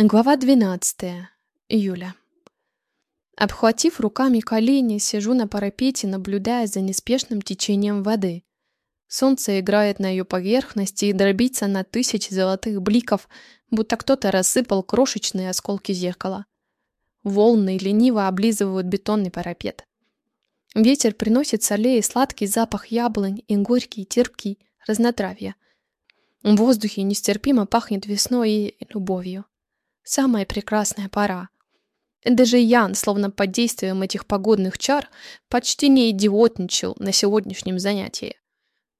Глава 12. Июля. Обхватив руками колени, сижу на парапете, наблюдая за неспешным течением воды. Солнце играет на ее поверхности и дробится на тысячи золотых бликов, будто кто-то рассыпал крошечные осколки зеркала. Волны лениво облизывают бетонный парапет. Ветер приносит с аллеи сладкий запах яблонь и горький, терпкий разнотравья. В воздухе нестерпимо пахнет весной и любовью. Самая прекрасная пора. Даже Ян, словно под действием этих погодных чар, почти не идиотничал на сегодняшнем занятии.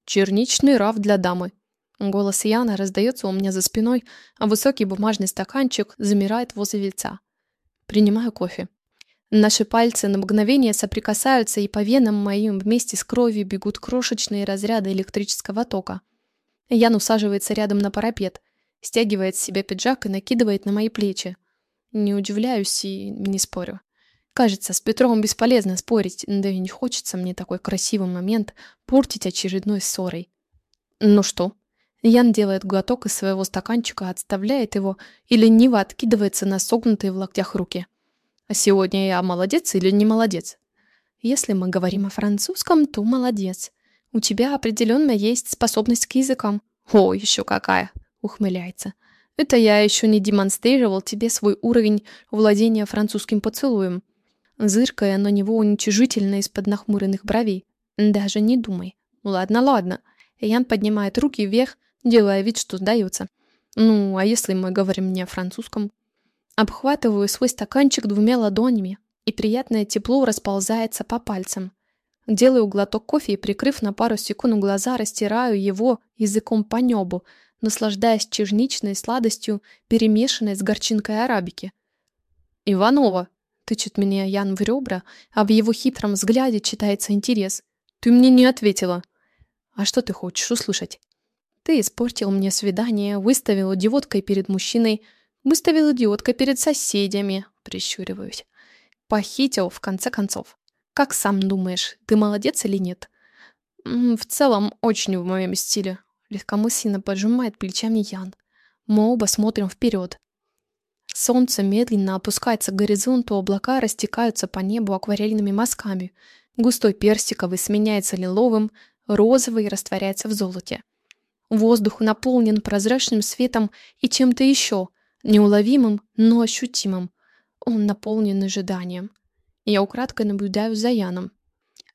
«Черничный раф для дамы». Голос Яна раздается у меня за спиной, а высокий бумажный стаканчик замирает возле лица. Принимаю кофе. Наши пальцы на мгновение соприкасаются, и по венам моим вместе с кровью бегут крошечные разряды электрического тока. Ян усаживается рядом на парапет. Стягивает с себя пиджак и накидывает на мои плечи. Не удивляюсь и не спорю. Кажется, с Петром бесполезно спорить, да и не хочется мне такой красивый момент портить очередной ссорой. Ну что? Ян делает глоток из своего стаканчика, отставляет его и лениво откидывается на согнутые в локтях руки. А сегодня я молодец или не молодец? Если мы говорим о французском, то молодец. У тебя определенно есть способность к языкам. О, еще какая! Ухмыляется. Это я еще не демонстрировал тебе свой уровень владения французским поцелуем. Зыркая на него уничижительно из-под нахмуренных бровей. Даже не думай. Ладно, ладно. Ян поднимает руки вверх, делая вид, что сдается. Ну, а если мы говорим не о французском? Обхватываю свой стаканчик двумя ладонями, и приятное тепло расползается по пальцам. Делаю глоток кофе и, прикрыв на пару секунд глаза, растираю его языком по небу, наслаждаясь черничной сладостью, перемешанной с горчинкой арабики. «Иванова!» — тычет меня Ян в ребра, а в его хитром взгляде читается интерес. «Ты мне не ответила!» «А что ты хочешь услышать?» «Ты испортил мне свидание, выставил идиоткой перед мужчиной, выставил идиоткой перед соседями», — прищуриваюсь. «Похитил, в конце концов. Как сам думаешь, ты молодец или нет?» «В целом, очень в моем стиле», Легкомысленно поджимает плечами Ян. Мы оба смотрим вперед. Солнце медленно опускается к горизонту, облака растекаются по небу акварельными мазками. Густой персиковый сменяется лиловым, розовый растворяется в золоте. Воздух наполнен прозрачным светом и чем-то еще, неуловимым, но ощутимым. Он наполнен ожиданием. Я украдкой наблюдаю за Яном.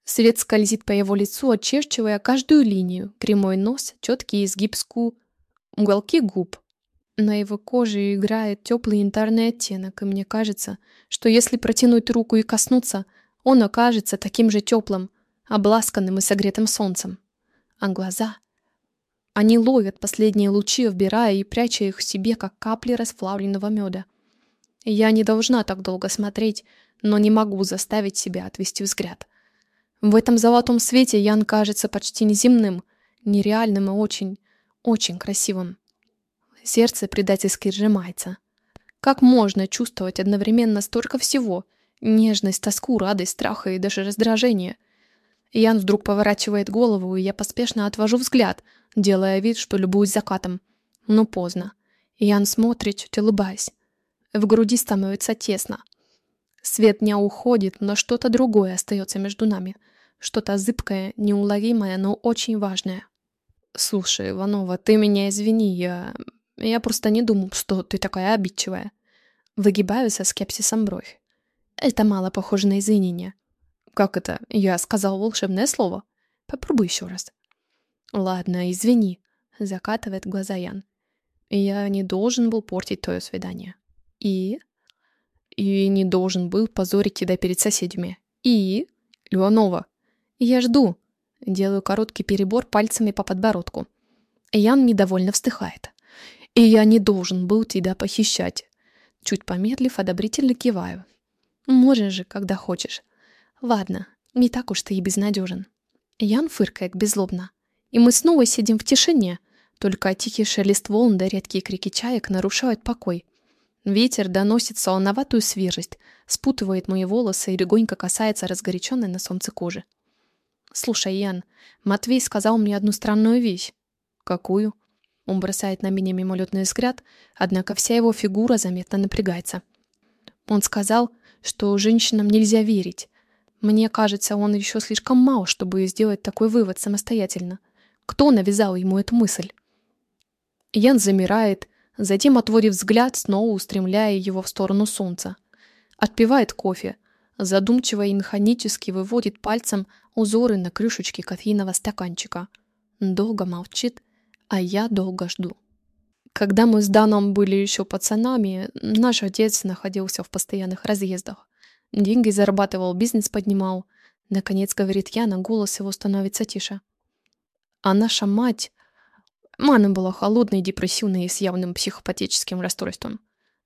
Свет скользит по его лицу, очерчивая каждую линию. Прямой нос, четкий изгиб скул, уголки губ. На его коже играет теплый янтарный оттенок, и мне кажется, что если протянуть руку и коснуться, он окажется таким же теплым, обласканным и согретым солнцем. А глаза... Они ловят последние лучи, вбирая и пряча их в себе, как капли расплавленного меда. Я не должна так долго смотреть, но не могу заставить себя отвести взгляд. В этом золотом свете Ян кажется почти неземным, нереальным и очень, очень красивым. Сердце предательски сжимается. Как можно чувствовать одновременно столько всего? Нежность, тоску, радость, страха и даже раздражение. Ян вдруг поворачивает голову, и я поспешно отвожу взгляд, делая вид, что любуюсь закатом. Но поздно. Ян смотрит, чуть улыбаясь. В груди становится тесно. Свет не уходит, но что-то другое остается между нами — что-то зыбкое, неуловимое, но очень важное. «Слушай, Иванова, ты меня извини, я... Я просто не думал, что ты такая обидчивая». Выгибаю со скепсисом бровь. Это мало похоже на извинение. «Как это? Я сказал волшебное слово. Попробуй еще раз». «Ладно, извини», — закатывает глаза Ян. «Я не должен был портить твое свидание». «И?» «И не должен был позорить тебя перед соседями». «И?» «Иванова, «Я жду». Делаю короткий перебор пальцами по подбородку. Ян недовольно вздыхает. «И я не должен был тебя похищать». Чуть помедлив, одобрительно киваю. «Можешь же, когда хочешь». «Ладно, не так уж ты и безнадежен». Ян фыркает беззлобно. И мы снова сидим в тишине. Только тихий шелест волн да редкие крики чаек нарушают покой. Ветер доносит солоноватую свежесть, спутывает мои волосы и легонько касается разгоряченной на солнце кожи. «Слушай, Ян, Матвей сказал мне одну странную вещь». «Какую?» Он бросает на меня мимолетный взгляд, однако вся его фигура заметно напрягается. Он сказал, что женщинам нельзя верить. Мне кажется, он еще слишком мал, чтобы сделать такой вывод самостоятельно. Кто навязал ему эту мысль? Ян замирает, затем отводит взгляд, снова устремляя его в сторону солнца. Отпивает кофе, задумчиво и механически выводит пальцем узоры на крышечке кофейного стаканчика. Долго молчит, а я долго жду. Когда мы с Даном были еще пацанами, наш отец находился в постоянных разъездах. Деньги зарабатывал, бизнес поднимал. Наконец, говорит Яна, голос его становится тише. А наша мать... Мама была холодной, депрессивной и с явным психопатическим расстройством.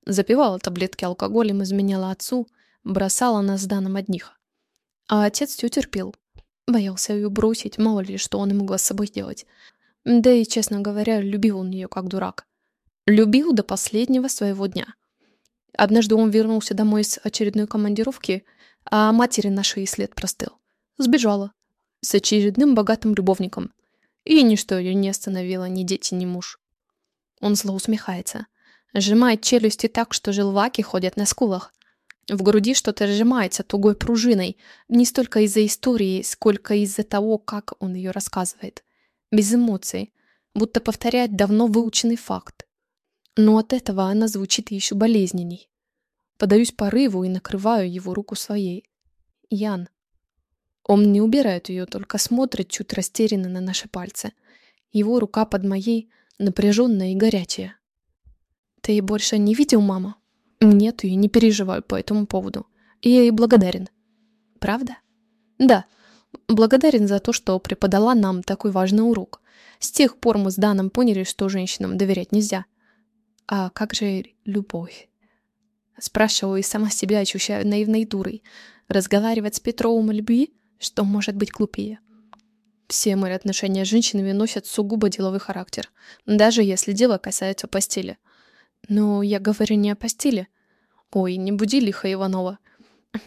Запивала таблетки алкоголем, изменяла отцу, бросала нас с Даном одних. А отец все терпел. Боялся ее бросить, мало ли, что он ему с собой делать. Да и, честно говоря, любил он ее как дурак. Любил до последнего своего дня. Однажды он вернулся домой с очередной командировки, а матери нашей след простыл. Сбежала. С очередным богатым любовником. И ничто ее не остановило, ни дети, ни муж. Он зло усмехается. Сжимает челюсти так, что желваки ходят на скулах. В груди что-то сжимается тугой пружиной, не столько из-за истории, сколько из-за того, как он ее рассказывает. Без эмоций, будто повторяет давно выученный факт. Но от этого она звучит еще болезненней. Подаюсь порыву и накрываю его руку своей. Ян. Он не убирает ее, только смотрит чуть растерянно на наши пальцы. Его рука под моей, напряженная и горячая. «Ты больше не видел маму?» Нет, и не переживаю по этому поводу. И я ей благодарен. Правда? Да. Благодарен за то, что преподала нам такой важный урок. С тех пор мы с Даном поняли, что женщинам доверять нельзя. А как же любовь? Спрашиваю и сама себя ощущаю наивной дурой. Разговаривать с Петровым о любви, что может быть глупее? Все мои отношения с женщинами носят сугубо деловой характер, даже если дело касается постели. Но я говорю не о постели. Ой, не буди лихо Иванова.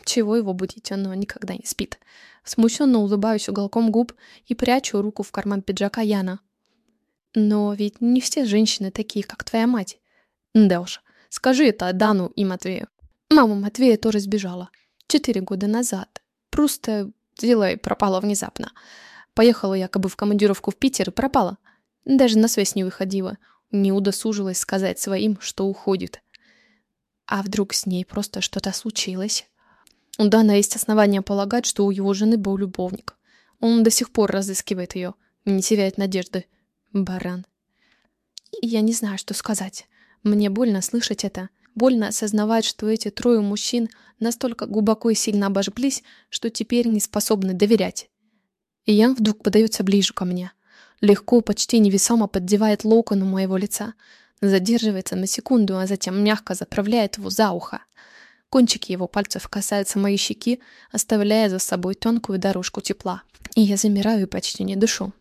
Чего его будить, оно никогда не спит. Смущенно улыбаюсь уголком губ и прячу руку в карман пиджака Яна. Но ведь не все женщины такие, как твоя мать. Да уж, скажи это Дану и Матвею. Мама Матвея тоже сбежала. Четыре года назад. Просто дело пропало внезапно. Поехала якобы в командировку в Питер и пропала. Даже на связь не выходила не удосужилась сказать своим, что уходит. А вдруг с ней просто что-то случилось? У Дана есть основания полагать, что у его жены был любовник. Он до сих пор разыскивает ее, не теряет надежды. Баран. Я не знаю, что сказать. Мне больно слышать это. Больно осознавать, что эти трое мужчин настолько глубоко и сильно обожглись, что теперь не способны доверять. И Ян вдруг подается ближе ко мне легко, почти невесомо поддевает локон у моего лица, задерживается на секунду, а затем мягко заправляет его за ухо. Кончики его пальцев касаются моей щеки, оставляя за собой тонкую дорожку тепла. И я замираю и почти не дышу.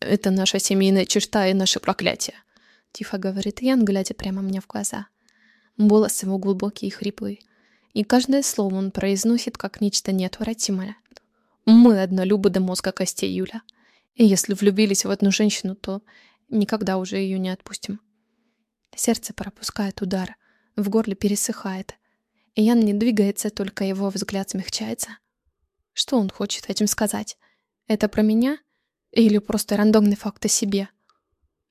«Это наша семейная черта и наше проклятие», — тихо говорит Ян, глядя прямо мне в глаза. Голос его глубокий и хриплый. И каждое слово он произносит как нечто неотвратимое. «Мы однолюбы до мозга костей, Юля». И если влюбились в одну женщину, то никогда уже ее не отпустим. Сердце пропускает удар, в горле пересыхает. И Ян не двигается, только его взгляд смягчается. Что он хочет этим сказать? Это про меня? Или просто рандомный факт о себе?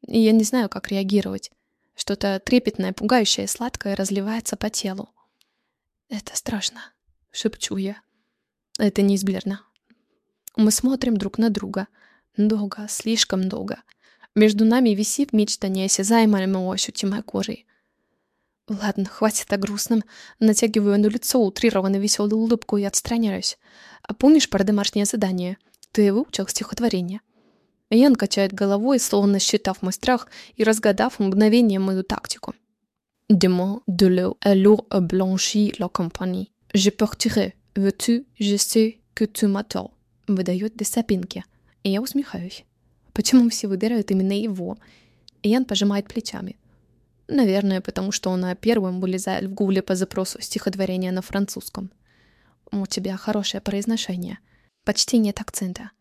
И я не знаю, как реагировать. Что-то трепетное, пугающее, сладкое разливается по телу. «Это страшно», — шепчу я. «Это неизбежно». Мы смотрим друг на друга — Долго, слишком долго. Между нами висит нечто неосязаемое, но ощутимой кожей. Ладно, хватит о грустном. Натягиваю на лицо утрированно веселую улыбку и отстраняюсь. А помнишь про домашнее задание? Ты выучил стихотворение? Ян качает головой, словно считав мой страх и разгадав мгновение мою тактику. Demain, de l'eau l'eau blanchit la compagnie. Je partirai. Veux-tu, je sais que tu m'attends. Выдает без сопинки. И я усмехаюсь. Почему все выбирают именно его? Ян пожимает плечами. Наверное, потому что он первым вылезает в гугле по запросу стихотворения на французском. У тебя хорошее произношение. Почти нет акцента.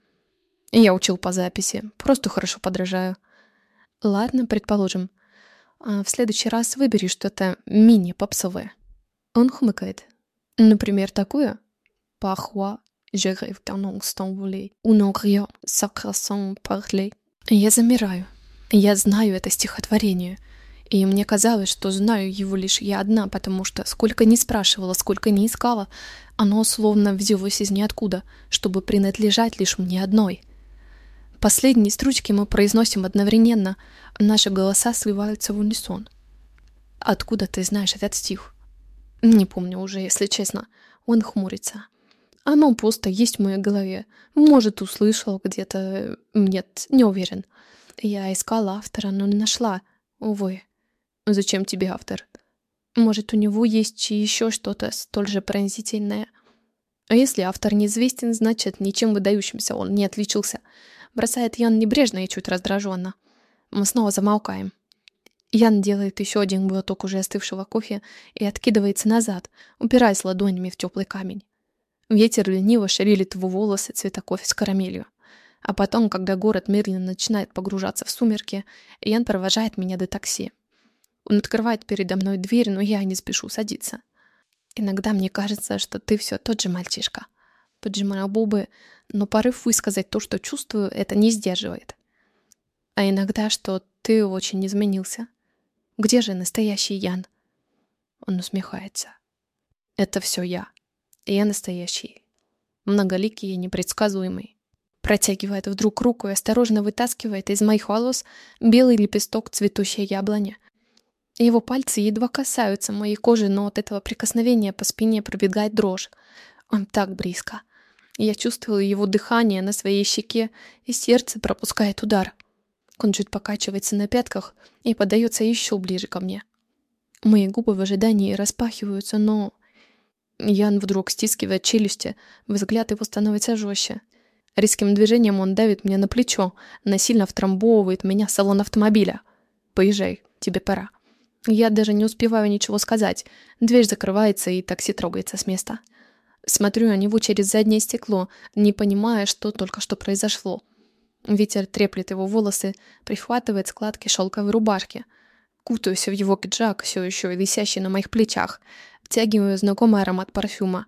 Я учил по записи, просто хорошо подражаю. Ладно, предположим. А в следующий раз выбери что-то мини-попсовое. Он хмыкает. Например, такое. Parfois, volé, où non rien, sacrasant parler. Я замираю. Я знаю это стихотворение. И мне казалось, что знаю его лишь я одна, потому что сколько ни спрашивала, сколько ни искала, оно словно взялось из ниоткуда, чтобы принадлежать лишь мне одной. Последние строчки мы произносим одновременно, наши голоса сливаются в унисон. Откуда ты знаешь этот стих? Не помню уже, если честно. Он хмурится. Оно просто есть в моей голове. Может, услышал где-то. Нет, не уверен. Я искала автора, но не нашла. Увы. Зачем тебе автор? Может, у него есть еще что-то столь же пронзительное? А если автор неизвестен, значит, ничем выдающимся он не отличился. Бросает Ян небрежно и чуть раздраженно. Мы снова замолкаем. Ян делает еще один глоток уже остывшего кофе и откидывается назад, упираясь ладонями в теплый камень. Ветер лениво шевелит его волосы цвета кофе с карамелью. А потом, когда город медленно начинает погружаться в сумерки, Ян провожает меня до такси. Он открывает передо мной дверь, но я не спешу садиться. Иногда мне кажется, что ты все тот же мальчишка. Поджимаю губы, но порыв высказать то, что чувствую, это не сдерживает. А иногда, что ты очень изменился. Где же настоящий Ян? Он усмехается. Это все я. Я настоящий. Многоликий и непредсказуемый. Протягивает вдруг руку и осторожно вытаскивает из моих волос белый лепесток цветущей яблони. Его пальцы едва касаются моей кожи, но от этого прикосновения по спине пробегает дрожь. Он так близко. Я чувствую его дыхание на своей щеке, и сердце пропускает удар. Он чуть покачивается на пятках и подается еще ближе ко мне. Мои губы в ожидании распахиваются, но Ян вдруг стискивает челюсти, взгляд его становится жестче. Резким движением он давит меня на плечо, насильно втрамбовывает меня в салон автомобиля. «Поезжай, тебе пора». Я даже не успеваю ничего сказать. Дверь закрывается, и такси трогается с места. Смотрю на него через заднее стекло, не понимая, что только что произошло. Ветер треплет его волосы, прихватывает складки шелковой рубашки. Кутаюсь в его пиджак, все еще висящий на моих плечах втягиваю знакомый аромат парфюма.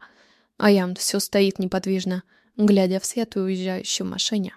А Ям все стоит неподвижно, глядя вслед уезжающей машине.